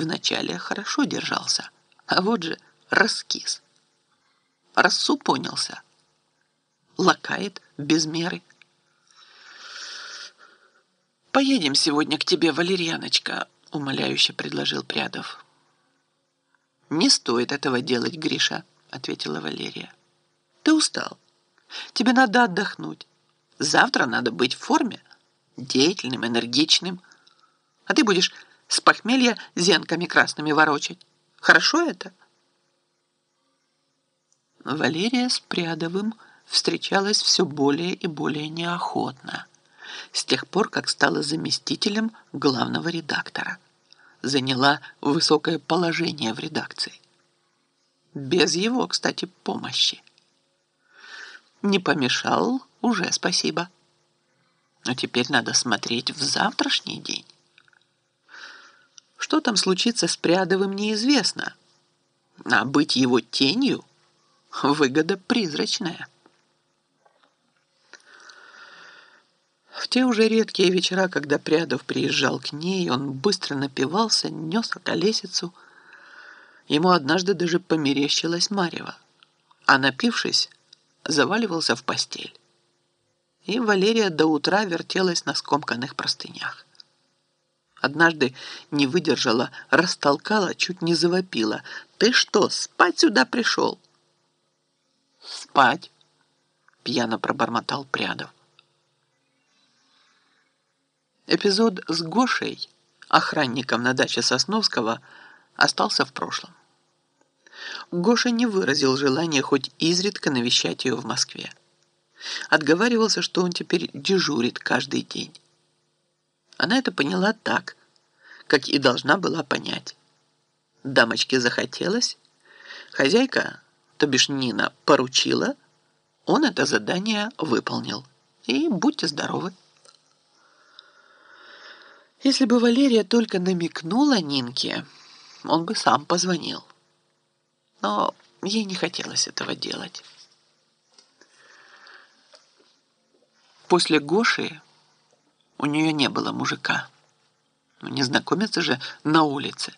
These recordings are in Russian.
вначале хорошо держался, а вот же раскис. Рассупонился. Лакает без меры. «Поедем сегодня к тебе, Валерьяночка», — умоляюще предложил Прядов. «Не стоит этого делать, Гриша», — ответила Валерия. «Ты устал. Тебе надо отдохнуть. Завтра надо быть в форме, деятельным, энергичным. А ты будешь похмелья зенками красными ворочать. Хорошо это?» Валерия с Прядовым встречалась все более и более неохотно с тех пор, как стала заместителем главного редактора. Заняла высокое положение в редакции. Без его, кстати, помощи. Не помешал, уже спасибо. Но теперь надо смотреть в завтрашний день. Что там случится с Прядовым, неизвестно. А быть его тенью – выгода призрачная. В те уже редкие вечера, когда Прядов приезжал к ней, он быстро напивался, нес околесицу. Ему однажды даже померещилась Марева, а напившись, заваливался в постель. И Валерия до утра вертелась на скомканных простынях. Однажды не выдержала, растолкала, чуть не завопила. «Ты что, спать сюда пришел?» «Спать!» — пьяно пробормотал Прядов. Эпизод с Гошей, охранником на даче Сосновского, остался в прошлом. Гоша не выразил желания хоть изредка навещать ее в Москве. Отговаривался, что он теперь дежурит каждый день. Она это поняла так, как и должна была понять. Дамочке захотелось, хозяйка, то бишь Нина, поручила, он это задание выполнил. И будьте здоровы. Если бы Валерия только намекнула Нинке, он бы сам позвонил. Но ей не хотелось этого делать. После Гоши у нее не было мужика. Ну, не знакомиться же на улице.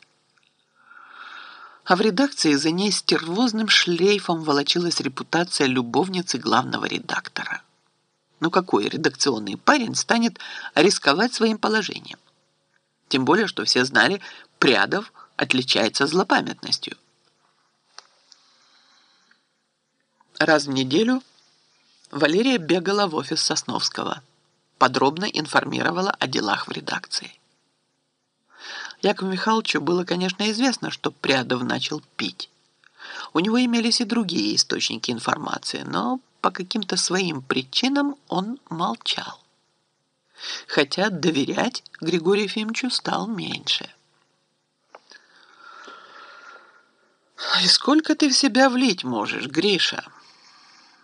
А в редакции за ней стервозным шлейфом волочилась репутация любовницы главного редактора. Ну какой редакционный парень станет рисковать своим положением? Тем более, что все знали, Прядов отличается злопамятностью. Раз в неделю Валерия бегала в офис Сосновского, подробно информировала о делах в редакции. Якову Михайловичу было, конечно, известно, что Прядов начал пить. У него имелись и другие источники информации, но по каким-то своим причинам он молчал хотя доверять Григорию Ефимовичу стал меньше. «И сколько ты в себя влить можешь, Гриша?»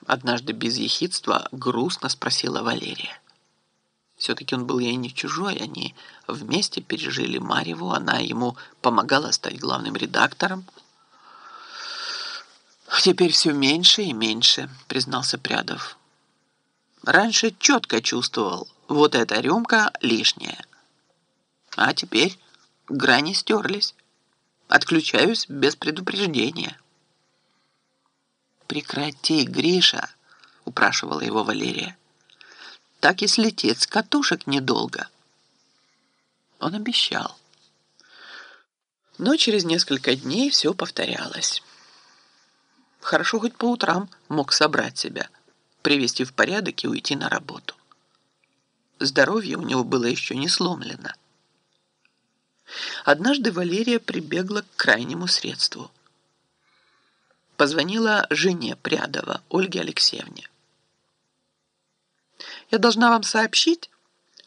Однажды без ехидства грустно спросила Валерия. Все-таки он был ей не чужой, они вместе пережили Марьеву, она ему помогала стать главным редактором. «Теперь все меньше и меньше», признался Прядов. «Раньше четко чувствовал, вот эта рюмка лишняя. А теперь грани стерлись. Отключаюсь без предупреждения. «Прекрати, Гриша!» — упрашивала его Валерия. «Так и слететь с катушек недолго». Он обещал. Но через несколько дней все повторялось. Хорошо хоть по утрам мог собрать себя, привести в порядок и уйти на работу. Здоровье у него было еще не сломлено. Однажды Валерия прибегла к крайнему средству. Позвонила жене Прядова, Ольге Алексеевне. «Я должна вам сообщить,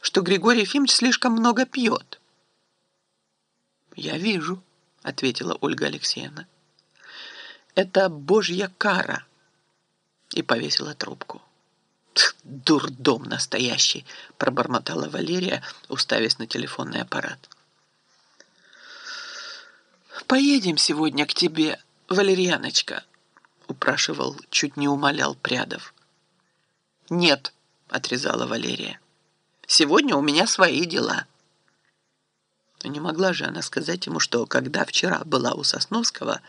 что Григорий Ефимович слишком много пьет». «Я вижу», — ответила Ольга Алексеевна. «Это божья кара» и повесила трубку. «Дурдом настоящий!» – пробормотала Валерия, уставясь на телефонный аппарат. «Поедем сегодня к тебе, Валерьяночка», – упрашивал, чуть не умолял Прядов. «Нет», – отрезала Валерия. «Сегодня у меня свои дела». Не могла же она сказать ему, что когда вчера была у Сосновского,